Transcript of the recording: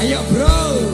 Ayo bro